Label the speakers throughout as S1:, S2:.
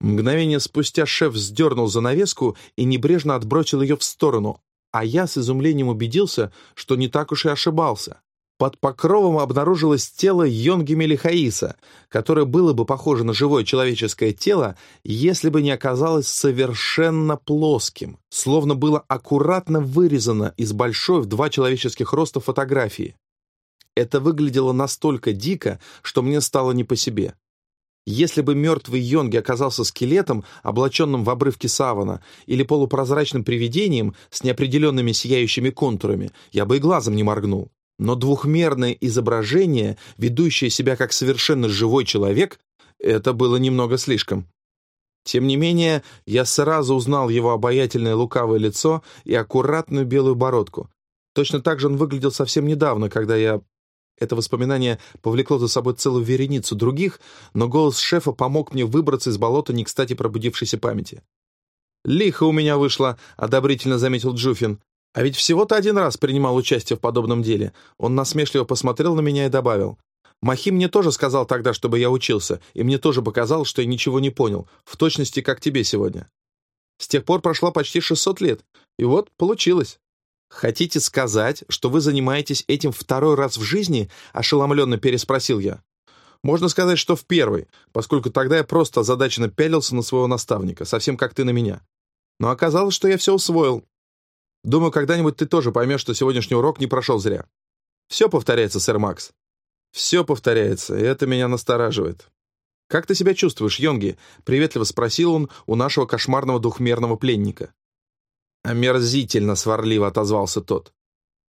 S1: Мгновение спустя шеф сдернул занавеску и небрежно отбросил ее в сторону, а я с изумлением убедился, что не так уж и ошибался. Под покровом обнаружилось тело Йонги Мелихаиса, которое было бы похоже на живое человеческое тело, если бы не оказалось совершенно плоским, словно было аккуратно вырезано из большой в два человеческих роста фотографии. Это выглядело настолько дико, что мне стало не по себе. Если бы мертвый Йонги оказался скелетом, облаченным в обрывки савана, или полупрозрачным привидением с неопределенными сияющими контурами, я бы и глазом не моргнул. Но двухмерное изображение, ведущее себя как совершенно живой человек, это было немного слишком. Тем не менее, я сразу узнал его обаятельное лукавое лицо и аккуратную белую бородку. Точно так же он выглядел совсем недавно, когда я это воспоминание повлекло за собой целую вереницу других, но голос шефа помог мне выбраться из болота не кстати пробудившейся памяти. «Лихо у меня вышло», — одобрительно заметил Джуфин. «А ведь всего-то один раз принимал участие в подобном деле». Он насмешливо посмотрел на меня и добавил. «Махи мне тоже сказал тогда, чтобы я учился, и мне тоже показал, что я ничего не понял, в точности, как тебе сегодня. С тех пор прошло почти 600 лет, и вот получилось». «Хотите сказать, что вы занимаетесь этим второй раз в жизни?» — ошеломленно переспросил я. «Можно сказать, что в первый, поскольку тогда я просто озадаченно пялился на своего наставника, совсем как ты на меня. Но оказалось, что я все усвоил. Думаю, когда-нибудь ты тоже поймешь, что сегодняшний урок не прошел зря. Все повторяется, сэр Макс. Все повторяется, и это меня настораживает. «Как ты себя чувствуешь, Йонги?» — приветливо спросил он у нашего кошмарного двухмерного пленника. Омерзительно сварливо отозвался тот.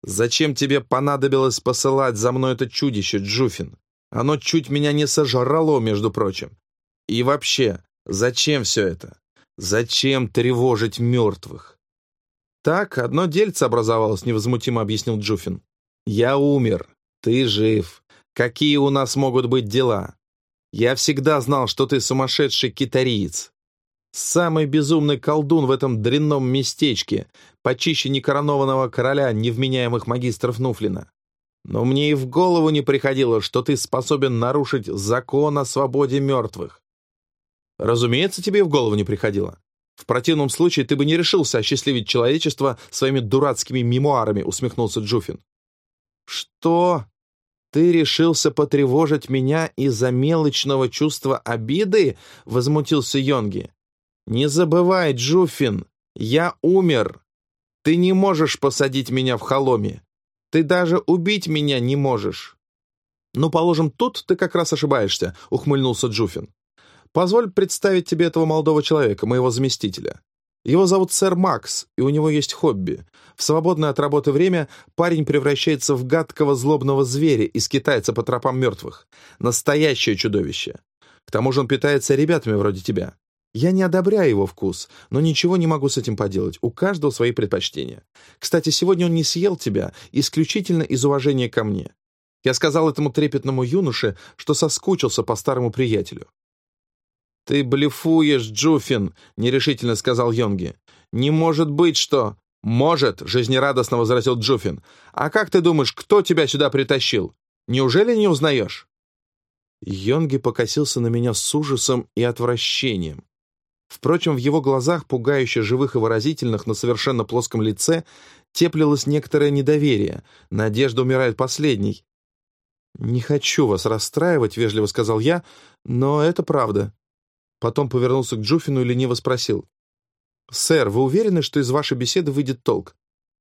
S1: «Зачем тебе понадобилось посылать за мной это чудище, Джуфин? Оно чуть меня не сожрало, между прочим. И вообще, зачем все это? Зачем тревожить мертвых?» «Так, одно дельце образовалось», — невозмутимо объяснил Джуфин. «Я умер. Ты жив. Какие у нас могут быть дела? Я всегда знал, что ты сумасшедший китариец. Самый безумный колдун в этом дрянном местечке, почище некоронованного короля невменяемых магистров Нуфлина. Но мне и в голову не приходило, что ты способен нарушить закон о свободе мертвых. Разумеется, тебе и в голову не приходило. В противном случае ты бы не решился осчастливить человечество своими дурацкими мемуарами, усмехнулся Джуфин. Что? Ты решился потревожить меня из-за мелочного чувства обиды? Возмутился Йонги. «Не забывай, Джуфин, я умер. Ты не можешь посадить меня в холоме. Ты даже убить меня не можешь». «Ну, положим, тут ты как раз ошибаешься», — ухмыльнулся Джуфин. «Позволь представить тебе этого молодого человека, моего заместителя. Его зовут сэр Макс, и у него есть хобби. В свободное от работы время парень превращается в гадкого злобного зверя из китайца по тропам мертвых. Настоящее чудовище. К тому же он питается ребятами вроде тебя. Я не одобряю его вкус, но ничего не могу с этим поделать. У каждого свои предпочтения. Кстати, сегодня он не съел тебя исключительно из уважения ко мне. Я сказал этому трепетному юноше, что соскучился по старому приятелю. «Ты блефуешь, Джуфин», — нерешительно сказал Йонги. «Не может быть, что...» «Может», — жизнерадостно возразил Джуфин. «А как ты думаешь, кто тебя сюда притащил? Неужели не узнаешь?» Йонги покосился на меня с ужасом и отвращением. Впрочем, в его глазах, пугающе живых и выразительных на совершенно плоском лице, теплилось некоторое недоверие. Надежда умирает последней. «Не хочу вас расстраивать», — вежливо сказал я, — «но это правда». Потом повернулся к Джуфину и лениво спросил. «Сэр, вы уверены, что из вашей беседы выйдет толк?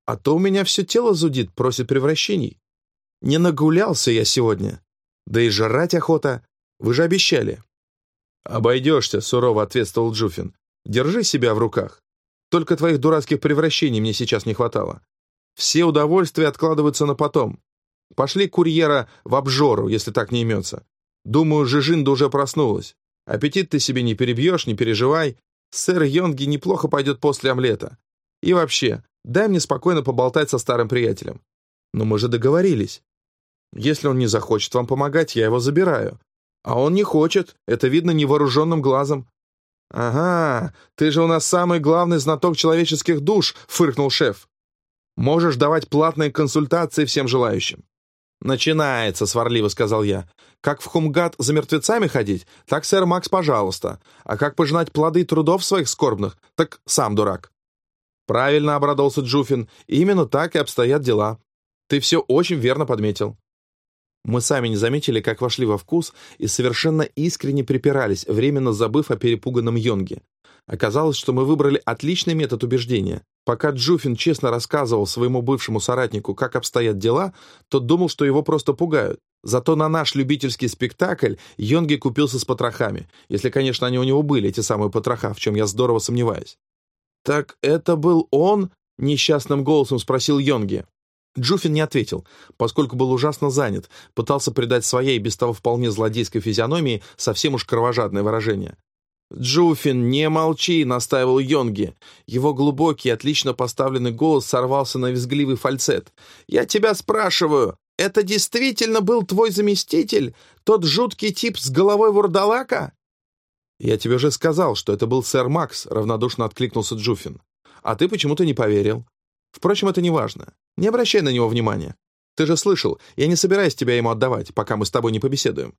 S1: А то у меня все тело зудит, просит превращений. Не нагулялся я сегодня. Да и жрать охота. Вы же обещали». «Обойдешься», — сурово ответствовал Джуфин. «Держи себя в руках. Только твоих дурацких превращений мне сейчас не хватало. Все удовольствия откладываются на потом. Пошли курьера в обжору, если так не имется. Думаю, Жижинда уже проснулась. Аппетит ты себе не перебьешь, не переживай. Сэр Йонги неплохо пойдет после омлета. И вообще, дай мне спокойно поболтать со старым приятелем. Но мы же договорились. Если он не захочет вам помогать, я его забираю. А он не хочет, это видно невооруженным глазом. «Ага, ты же у нас самый главный знаток человеческих душ», — фыркнул шеф. «Можешь давать платные консультации всем желающим». «Начинается», — сварливо сказал я. Как в Хумгат за мертвецами ходить, так, сэр Макс, пожалуйста. А как пожинать плоды трудов своих скорбных, так сам дурак». «Правильно», — обрадовался Джуфин, — «именно так и обстоят дела. Ты все очень верно подметил». Мы сами не заметили, как вошли во вкус и совершенно искренне припирались, временно забыв о перепуганном Йонге. Оказалось, что мы выбрали отличный метод убеждения. Пока Джуфин честно рассказывал своему бывшему соратнику, как обстоят дела, тот думал, что его просто пугают. Зато на наш любительский спектакль Йонги купился с потрохами, если, конечно, они у него были, эти самые потроха, в чем я здорово сомневаюсь. «Так это был он?» — несчастным голосом спросил Йонги. Джуфин не ответил, поскольку был ужасно занят, пытался придать своей без того вполне злодейской физиономии совсем уж кровожадное выражение. «Джуфин, не молчи!» — настаивал Йонги. Его глубокий, отлично поставленный голос сорвался на визгливый фальцет. «Я тебя спрашиваю, это действительно был твой заместитель? Тот жуткий тип с головой вурдалака?» «Я тебе уже сказал, что это был сэр Макс», — равнодушно откликнулся Джуфин. «А ты почему-то не поверил. Впрочем, это не важно. Не обращай на него внимания. Ты же слышал, я не собираюсь тебя ему отдавать, пока мы с тобой не побеседуем».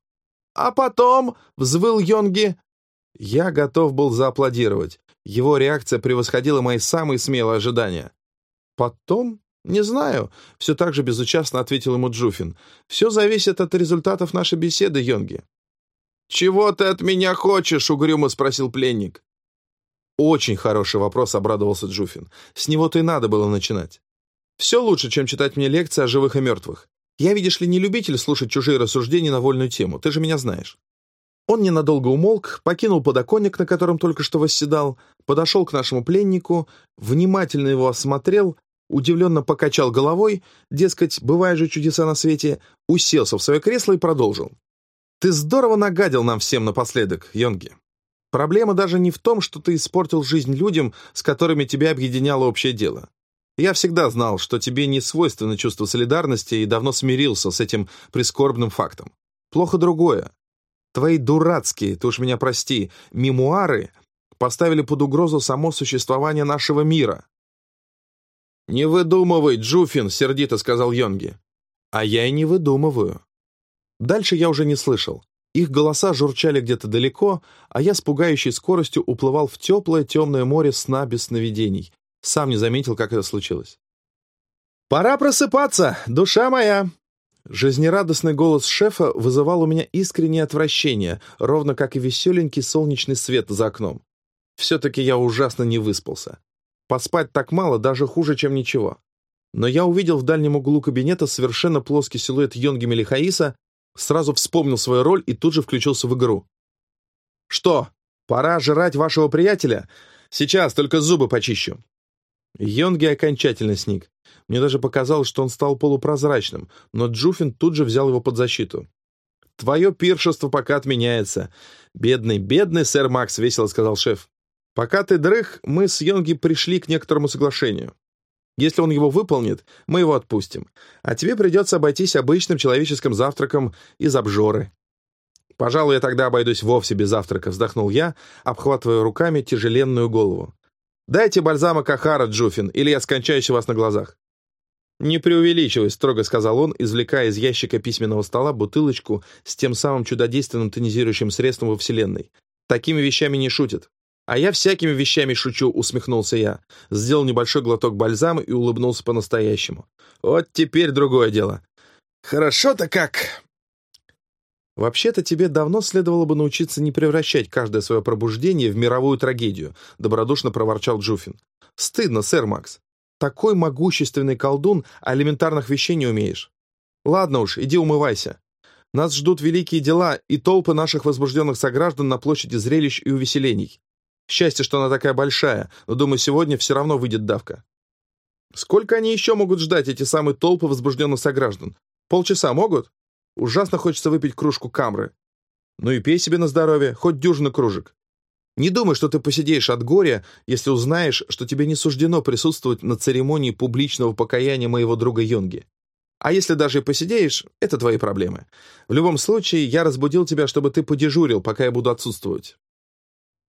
S1: «А потом», — взвыл Йонги, — я готов был зааплодировать. Его реакция превосходила мои самые смелые ожидания. «Потом?» «Не знаю», — все так же безучастно ответил ему Джуфин. «Все зависит от результатов нашей беседы, Йонги». «Чего ты от меня хочешь?» — угрюмо спросил пленник. «Очень хороший вопрос», — обрадовался Джуфин. «С него-то и надо было начинать. Все лучше, чем читать мне лекции о живых и мертвых. Я, видишь ли, не любитель слушать чужие рассуждения на вольную тему, ты же меня знаешь». Он ненадолго умолк, покинул подоконник, на котором только что восседал, подошел к нашему пленнику, внимательно его осмотрел, удивленно покачал головой, дескать, бывают же чудеса на свете, уселся в свое кресло и продолжил. «Ты здорово нагадил нам всем напоследок, Йонги. Проблема даже не в том, что ты испортил жизнь людям, с которыми тебя объединяло общее дело. Я всегда знал, что тебе не свойственно чувство солидарности и давно смирился с этим прискорбным фактом. Плохо другое. Твои дурацкие, ты уж меня прости, мемуары поставили под угрозу само существование нашего мира. «Не выдумывай, Джуфин», — сердито сказал Йонги. «А я и не выдумываю». Дальше я уже не слышал. Их голоса журчали где-то далеко, а я с пугающей скоростью уплывал в теплое темное море сна без сновидений. Сам не заметил, как это случилось. «Пора просыпаться, душа моя!» Жизнерадостный голос шефа вызывал у меня искреннее отвращение, ровно как и веселенький солнечный свет за окном. Все-таки я ужасно не выспался. Поспать так мало, даже хуже, чем ничего. Но я увидел в дальнем углу кабинета совершенно плоский силуэт Йонги Мелихаиса Сразу вспомнил свою роль и тут же включился в игру. «Что, пора жрать вашего приятеля? Сейчас, только зубы почищу». Йонги окончательно сник. Мне даже показалось, что он стал полупрозрачным, но Джуфин тут же взял его под защиту. «Твое пиршество пока отменяется. Бедный, бедный сэр Макс», — весело сказал шеф. «Пока ты дрых, мы с Йонги пришли к некоторому соглашению. Если он его выполнит, мы его отпустим. А тебе придется обойтись обычным человеческим завтраком из обжоры». «Пожалуй, я тогда обойдусь вовсе без завтрака», — вздохнул я, обхватывая руками тяжеленную голову. «Дайте бальзама Кахара, Джуфин, или я скончаюсь у вас на глазах». «Не преувеличивай», — строго сказал он, извлекая из ящика письменного стола бутылочку с тем самым чудодейственным тонизирующим средством во Вселенной. «Такими вещами не шутят». «А я всякими вещами шучу», — усмехнулся я. Сделал небольшой глоток бальзама и улыбнулся по-настоящему. «Вот теперь другое дело». «Хорошо-то как!» «Вообще-то тебе давно следовало бы научиться не превращать каждое свое пробуждение в мировую трагедию», — добродушно проворчал Джуфин. «Стыдно, сэр Макс. Такой могущественный колдун, а элементарных вещей не умеешь. Ладно уж, иди умывайся. Нас ждут великие дела и толпы наших возбужденных сограждан на площади зрелищ и увеселений. Счастье, что она такая большая, но, думаю, сегодня все равно выйдет давка. Сколько они еще могут ждать, эти самые толпы возбужденных сограждан? Полчаса могут? Ужасно хочется выпить кружку камры. Ну и пей себе на здоровье, хоть дюжину кружек. Не думай, что ты посидеешь от горя, если узнаешь, что тебе не суждено присутствовать на церемонии публичного покаяния моего друга Йонги. А если даже и посидеешь, это твои проблемы. В любом случае, я разбудил тебя, чтобы ты подежурил, пока я буду отсутствовать.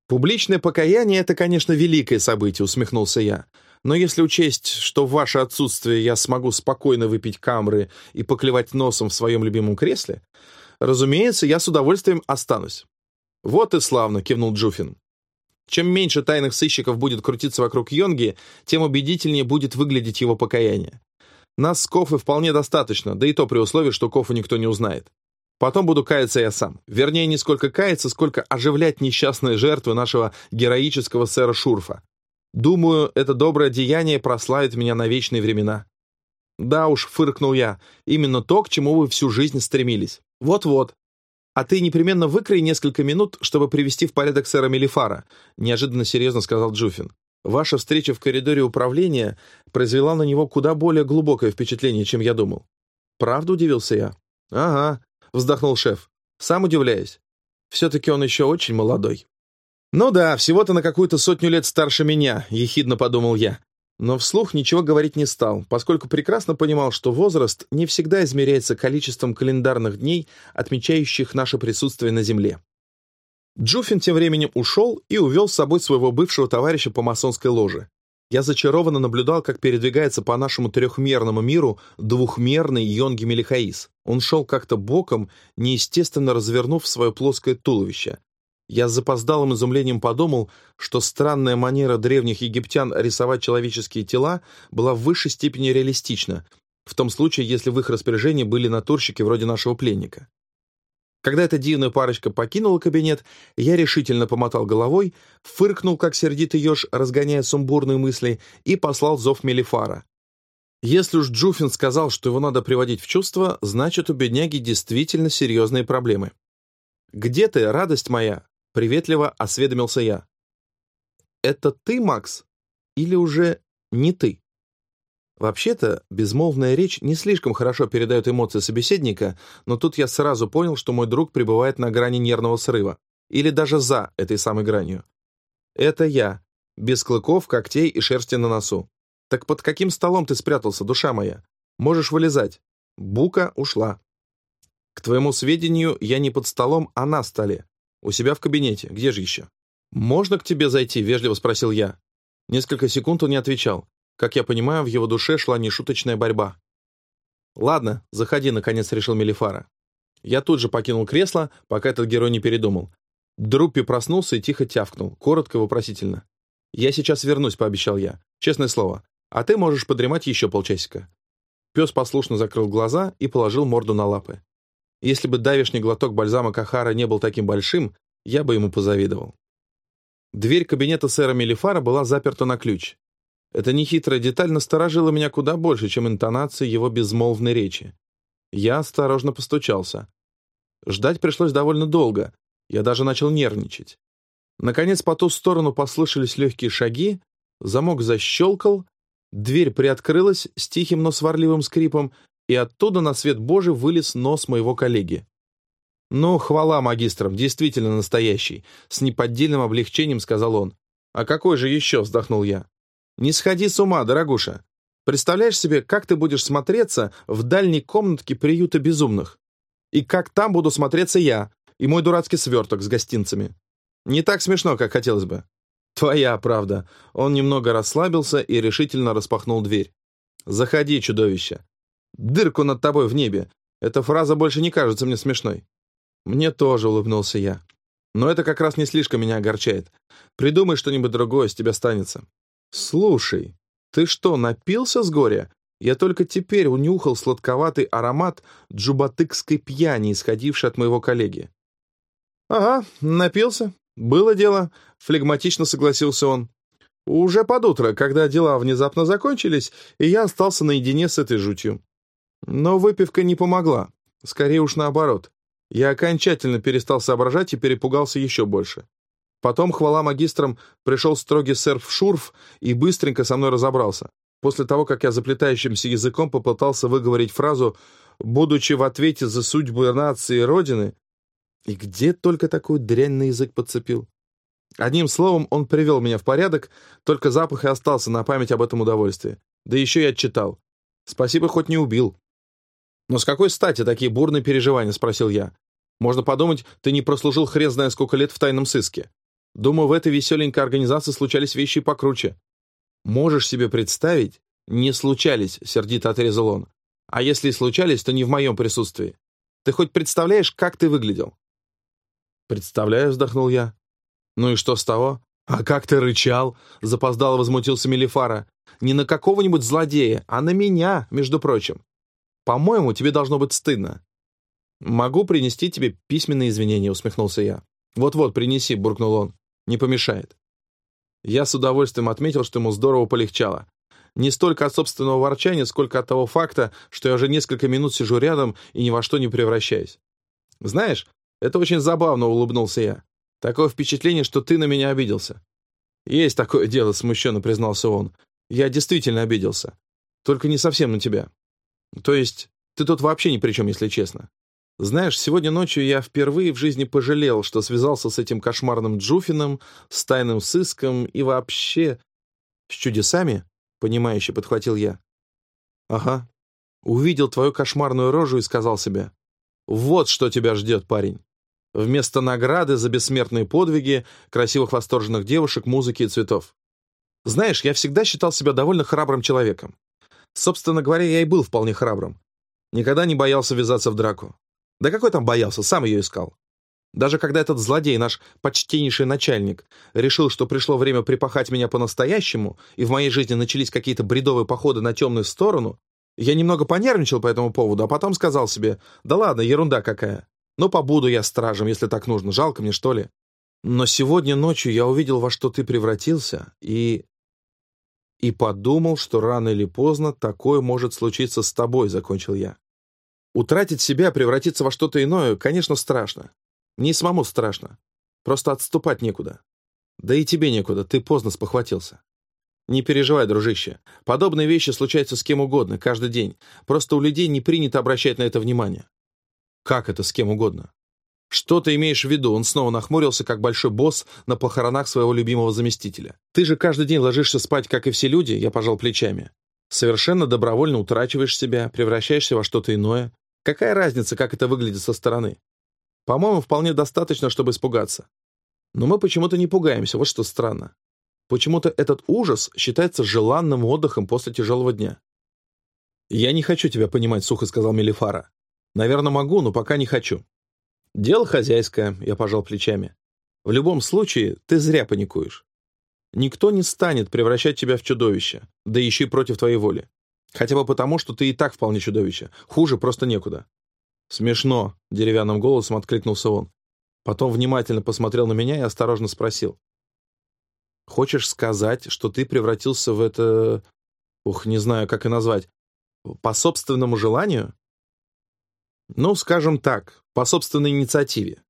S1: «Публичное покаяние — это, конечно, великое событие», — усмехнулся я. «Но если учесть, что в ваше отсутствие я смогу спокойно выпить камры и поклевать носом в своем любимом кресле, Разумеется, я с удовольствием останусь. Вот и славно, кивнул Джуфин. Чем меньше тайных сыщиков будет крутиться вокруг Йонги, тем убедительнее будет выглядеть его покаяние. Нас с Кофы вполне достаточно, да и то при условии, что Кофу никто не узнает. Потом буду каяться я сам. Вернее, не сколько каяться, сколько оживлять несчастные жертвы нашего героического сэра Шурфа. Думаю, это доброе деяние прославит меня на вечные времена. Да уж, фыркнул я, именно то, к чему вы всю жизнь стремились. Вот-вот. А ты непременно выкрой несколько минут, чтобы привести в порядок сэра Мелифара, неожиданно серьезно сказал Джуфин. Ваша встреча в коридоре управления произвела на него куда более глубокое впечатление, чем я думал. Правда, удивился я? Ага, вздохнул шеф. Сам удивляюсь. Все-таки он еще очень молодой. «Ну да, всего-то на какую-то сотню лет старше меня», — ехидно подумал я. Но вслух ничего говорить не стал, поскольку прекрасно понимал, что возраст не всегда измеряется количеством календарных дней, отмечающих наше присутствие на Земле. Джуфин тем временем ушел и увел с собой своего бывшего товарища по масонской ложе. Я зачарованно наблюдал, как передвигается по нашему трехмерному миру двухмерный Йонги Мелихаис. Он шел как-то боком, неестественно развернув свое плоское туловище. Я с запоздалым изумлением подумал, что странная манера древних египтян рисовать человеческие тела была в высшей степени реалистична, в том случае, если в их распоряжении были натурщики вроде нашего пленника. Когда эта дивная парочка покинула кабинет, я решительно помотал головой, фыркнул, как сердитый еж, разгоняя сумбурные мысли, и послал зов Мелифара. Если уж Джуфин сказал, что его надо приводить в чувство, значит, у бедняги действительно серьезные проблемы. «Где ты, радость моя?» — приветливо осведомился я. «Это ты, Макс? Или уже не ты?» Вообще-то, безмолвная речь не слишком хорошо передает эмоции собеседника, но тут я сразу понял, что мой друг пребывает на грани нервного срыва. Или даже за этой самой гранью. Это я, без клыков, когтей и шерсти на носу. Так под каким столом ты спрятался, душа моя? Можешь вылезать. Бука ушла. К твоему сведению, я не под столом, а на столе. У себя в кабинете. Где же еще? «Можно к тебе зайти?» — вежливо спросил я. Несколько секунд он не отвечал. Как я понимаю, в его душе шла нешуточная борьба. «Ладно, заходи», — наконец решил Мелифара. Я тут же покинул кресло, пока этот герой не передумал. Друппи проснулся и тихо тявкнул, коротко и вопросительно. «Я сейчас вернусь», — пообещал я. «Честное слово. А ты можешь подремать еще полчасика». Пес послушно закрыл глаза и положил морду на лапы. Если бы давишний глоток бальзама Кахара не был таким большим, я бы ему позавидовал. Дверь кабинета сэра Мелифара была заперта на ключ. Эта нехитрая деталь насторожила меня куда больше, чем интонации его безмолвной речи. Я осторожно постучался. Ждать пришлось довольно долго. Я даже начал нервничать. Наконец, по ту сторону послышались легкие шаги, замок защелкал, дверь приоткрылась с тихим, но сварливым скрипом, и оттуда на свет Божий вылез нос моего коллеги. «Ну, хвала магистрам, действительно настоящий», — с неподдельным облегчением сказал он. «А какой же еще?» — вздохнул я. Не сходи с ума, дорогуша. Представляешь себе, как ты будешь смотреться в дальней комнатке приюта безумных? И как там буду смотреться я и мой дурацкий сверток с гостинцами? Не так смешно, как хотелось бы. Твоя правда. Он немного расслабился и решительно распахнул дверь. Заходи, чудовище. Дырку над тобой в небе. Эта фраза больше не кажется мне смешной. Мне тоже улыбнулся я. Но это как раз не слишком меня огорчает. Придумай что-нибудь другое, с тебя станется. «Слушай, ты что, напился с горя? Я только теперь унюхал сладковатый аромат джубатыкской пьяни, исходивший от моего коллеги». «Ага, напился. Было дело», — флегматично согласился он. «Уже под утро, когда дела внезапно закончились, и я остался наедине с этой жутью. Но выпивка не помогла. Скорее уж наоборот. Я окончательно перестал соображать и перепугался еще больше. Потом, хвала магистрам, пришел строгий сэр Шурф и быстренько со мной разобрался. После того, как я заплетающимся языком попытался выговорить фразу «будучи в ответе за судьбу нации и Родины», и где только такой дрянь на язык подцепил. Одним словом, он привел меня в порядок, только запах и остался на память об этом удовольствии. Да еще и отчитал. Спасибо, хоть не убил. «Но с какой стати такие бурные переживания?» — спросил я. «Можно подумать, ты не прослужил хрен зная сколько лет в тайном сыске. Думаю, в этой веселенькой организации случались вещи покруче. Можешь себе представить? Не случались, сердито отрезал он. А если и случались, то не в моем присутствии. Ты хоть представляешь, как ты выглядел?» «Представляю», — вздохнул я. «Ну и что с того? А как ты рычал?» — запоздало возмутился Мелифара. «Не на какого-нибудь злодея, а на меня, между прочим. По-моему, тебе должно быть стыдно». «Могу принести тебе письменные извинения», — усмехнулся я. «Вот-вот, принеси», — буркнул он. «Не помешает». Я с удовольствием отметил, что ему здорово полегчало. Не столько от собственного ворчания, сколько от того факта, что я уже несколько минут сижу рядом и ни во что не превращаюсь. «Знаешь, это очень забавно», — улыбнулся я. «Такое впечатление, что ты на меня обиделся». «Есть такое дело», — смущенно признался он. «Я действительно обиделся. Только не совсем на тебя. То есть, ты тут вообще ни при чем, если честно. Знаешь, сегодня ночью я впервые в жизни пожалел, что связался с этим кошмарным Джуфином, с тайным сыском и вообще... С чудесами?» — понимающе подхватил я. «Ага. Увидел твою кошмарную рожу и сказал себе, вот что тебя ждет, парень. Вместо награды за бессмертные подвиги, красивых восторженных девушек, музыки и цветов. Знаешь, я всегда считал себя довольно храбрым человеком. Собственно говоря, я и был вполне храбрым. Никогда не боялся ввязаться в драку. Да какой там боялся, сам ее искал. Даже когда этот злодей, наш почтеннейший начальник, решил, что пришло время припахать меня по-настоящему, и в моей жизни начались какие-то бредовые походы на темную сторону, я немного понервничал по этому поводу, а потом сказал себе, да ладно, ерунда какая. Ну, побуду я стражем, если так нужно, жалко мне, что ли. Но сегодня ночью я увидел, во что ты превратился, и... И подумал, что рано или поздно такое может случиться с тобой, закончил я. Утратить себя, превратиться во что-то иное, конечно, страшно. Мне и самому страшно. Просто отступать некуда. Да и тебе некуда, ты поздно спохватился. Не переживай, дружище. Подобные вещи случаются с кем угодно, каждый день. Просто у людей не принято обращать на это внимание. Как это с кем угодно? Что ты имеешь в виду? Он снова нахмурился, как большой босс на похоронах своего любимого заместителя. Ты же каждый день ложишься спать, как и все люди, я пожал плечами. Совершенно добровольно утрачиваешь себя, превращаешься во что-то иное. Какая разница, как это выглядит со стороны? По-моему, вполне достаточно, чтобы испугаться. Но мы почему-то не пугаемся, вот что странно. Почему-то этот ужас считается желанным отдыхом после тяжелого дня. «Я не хочу тебя понимать», — сухо сказал Мелифара. «Наверное, могу, но пока не хочу». «Дело хозяйское», — я пожал плечами. «В любом случае, ты зря паникуешь. Никто не станет превращать тебя в чудовище, да еще и против твоей воли. Хотя бы потому, что ты и так вполне чудовище. Хуже просто некуда». «Смешно», — деревянным голосом откликнулся он. Потом внимательно посмотрел на меня и осторожно спросил. Хочешь сказать, что ты превратился в это... Ух, не знаю, как и назвать. По собственному желанию? Ну, скажем так, по собственной инициативе.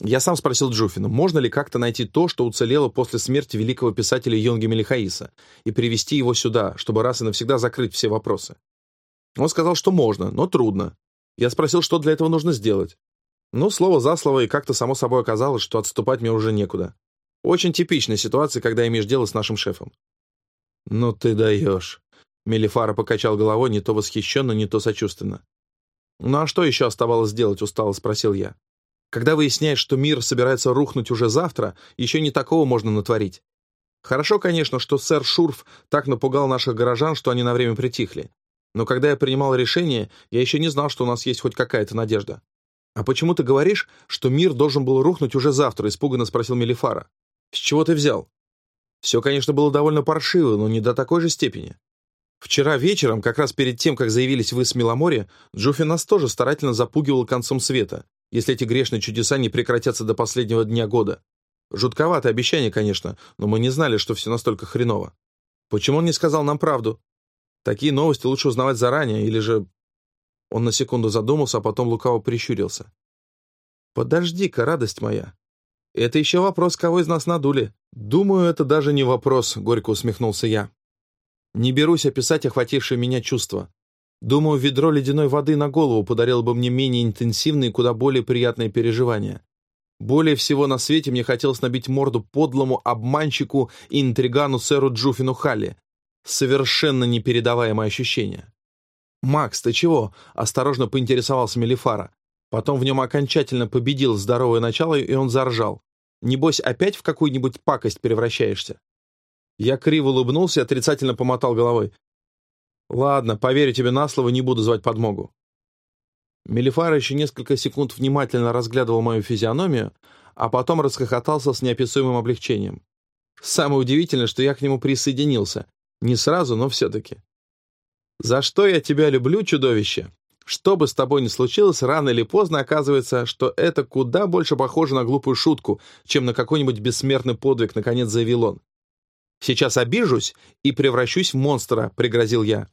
S1: Я сам спросил Джуфина, можно ли как-то найти то, что уцелело после смерти великого писателя Йонги Мелихаиса, и привести его сюда, чтобы раз и навсегда закрыть все вопросы. Он сказал, что можно, но трудно. Я спросил, что для этого нужно сделать. Ну, слово за слово, и как-то само собой оказалось, что отступать мне уже некуда. Очень типичная ситуация, когда имеешь дело с нашим шефом. «Ну ты даешь!» Мелифара покачал головой не то восхищенно, не то сочувственно. «Ну а что еще оставалось сделать?» — устало спросил я. «Когда выясняешь, что мир собирается рухнуть уже завтра, еще не такого можно натворить. Хорошо, конечно, что сэр Шурф так напугал наших горожан, что они на время притихли. Но когда я принимал решение, я еще не знал, что у нас есть хоть какая-то надежда. «А почему ты говоришь, что мир должен был рухнуть уже завтра?» — испуганно спросил Мелифара. С чего ты взял? Все, конечно, было довольно паршиво, но не до такой же степени. Вчера вечером, как раз перед тем, как заявились вы с Миломоре, Джуфи нас тоже старательно запугивал концом света, если эти грешные чудеса не прекратятся до последнего дня года. Жутковатое обещание, конечно, но мы не знали, что все настолько хреново. Почему он не сказал нам правду? Такие новости лучше узнавать заранее, или же... Он на секунду задумался, а потом лукаво прищурился. «Подожди-ка, радость моя. Это еще вопрос, кого из нас надули. Думаю, это даже не вопрос, горько усмехнулся я. Не берусь описать охватившее меня чувство. Думаю, ведро ледяной воды на голову подарило бы мне менее интенсивные и куда более приятные переживания. Более всего на свете мне хотелось набить морду подлому обманщику и интригану сэру Джуфину Халли. Совершенно непередаваемое ощущение. «Макс, ты чего?» — осторожно поинтересовался Мелифара. Потом в нем окончательно победил здоровое начало, и он заржал. «Небось, опять в какую-нибудь пакость превращаешься?» Я криво улыбнулся и отрицательно помотал головой. «Ладно, поверю тебе на слово, не буду звать подмогу». Мелифара еще несколько секунд внимательно разглядывал мою физиономию, а потом расхохотался с неописуемым облегчением. Самое удивительное, что я к нему присоединился. Не сразу, но все-таки. «За что я тебя люблю, чудовище?» Что бы с тобой ни случилось, рано или поздно оказывается, что это куда больше похоже на глупую шутку, чем на какой-нибудь бессмертный подвиг, наконец заявил он. «Сейчас обижусь и превращусь в монстра», — пригрозил я.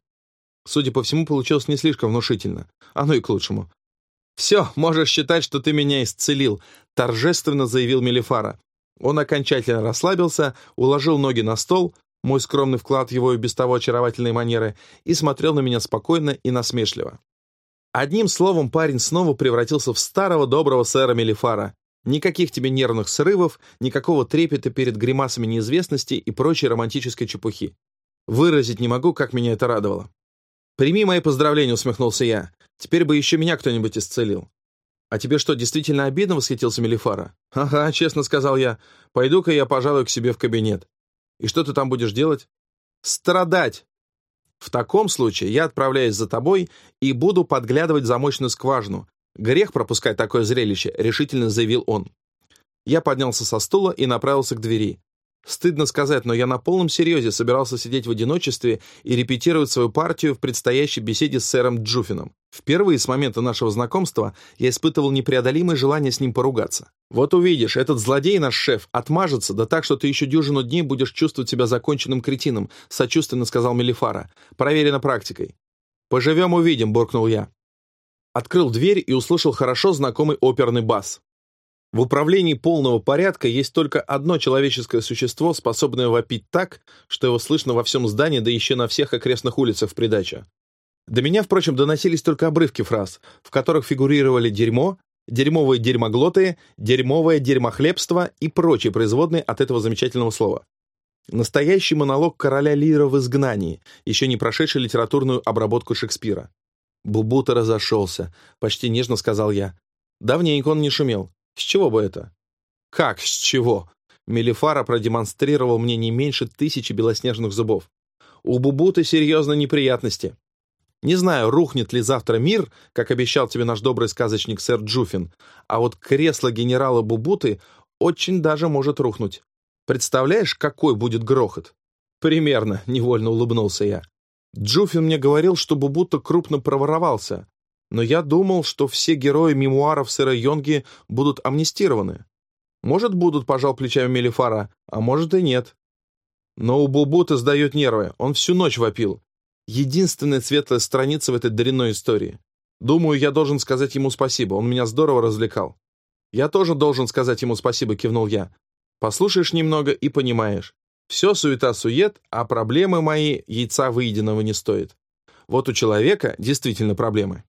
S1: Судя по всему, получилось не слишком внушительно. Оно и к лучшему. «Все, можешь считать, что ты меня исцелил», — торжественно заявил Мелифара. Он окончательно расслабился, уложил ноги на стол, мой скромный вклад в его и без того очаровательные манеры, и смотрел на меня спокойно и насмешливо. Одним словом, парень снова превратился в старого доброго сэра Мелифара. Никаких тебе нервных срывов, никакого трепета перед гримасами неизвестности и прочей романтической чепухи. Выразить не могу, как меня это радовало. «Прими мои поздравления», — усмехнулся я. «Теперь бы еще меня кто-нибудь исцелил». «А тебе что, действительно обидно?» — восхитился Мелифара. «Ага, честно сказал я. Пойду-ка я, пожалуй, к себе в кабинет. И что ты там будешь делать?» «Страдать!» «В таком случае я отправляюсь за тобой и буду подглядывать замочную скважину. Грех пропускать такое зрелище», — решительно заявил он. Я поднялся со стула и направился к двери. Стыдно сказать, но я на полном серьезе собирался сидеть в одиночестве и репетировать свою партию в предстоящей беседе с сэром Джуфином. Впервые с момента нашего знакомства я испытывал непреодолимое желание с ним поругаться. «Вот увидишь, этот злодей, наш шеф, отмажется, да так, что ты еще дюжину дней будешь чувствовать себя законченным кретином», сочувственно сказал Мелифара. «Проверено практикой». «Поживем, увидим», — буркнул я. Открыл дверь и услышал хорошо знакомый оперный бас. В управлении полного порядка есть только одно человеческое существо, способное вопить так, что его слышно во всем здании, да еще на всех окрестных улицах в придачу. До меня, впрочем, доносились только обрывки фраз, в которых фигурировали дерьмо, дерьмовые дерьмоглоты, дерьмовое дерьмохлебство и прочие производные от этого замечательного слова. Настоящий монолог короля Лира в изгнании, еще не прошедший литературную обработку Шекспира. Бубута разошелся, почти нежно сказал я. Давненько он не шумел. С чего бы это? Как с чего? Мелифара продемонстрировал мне не меньше тысячи белоснежных зубов. У Бубуты серьезно неприятности. Не знаю, рухнет ли завтра мир, как обещал тебе наш добрый сказочник сэр Джуфин, а вот кресло генерала Бубуты очень даже может рухнуть. Представляешь, какой будет грохот? Примерно, невольно улыбнулся я. Джуфин мне говорил, что Бубута крупно проворовался, но я думал, что все герои мемуаров сэра Йонги будут амнистированы. Может, будут, пожал плечами Мелифара, а может и нет. Но у Бубута сдает нервы, он всю ночь вопил. Единственная светлая страница в этой дрянной истории. Думаю, я должен сказать ему спасибо, он меня здорово развлекал. Я тоже должен сказать ему спасибо, кивнул я. Послушаешь немного и понимаешь. Все суета-сует, а проблемы мои яйца выеденного не стоит. Вот у человека действительно проблемы.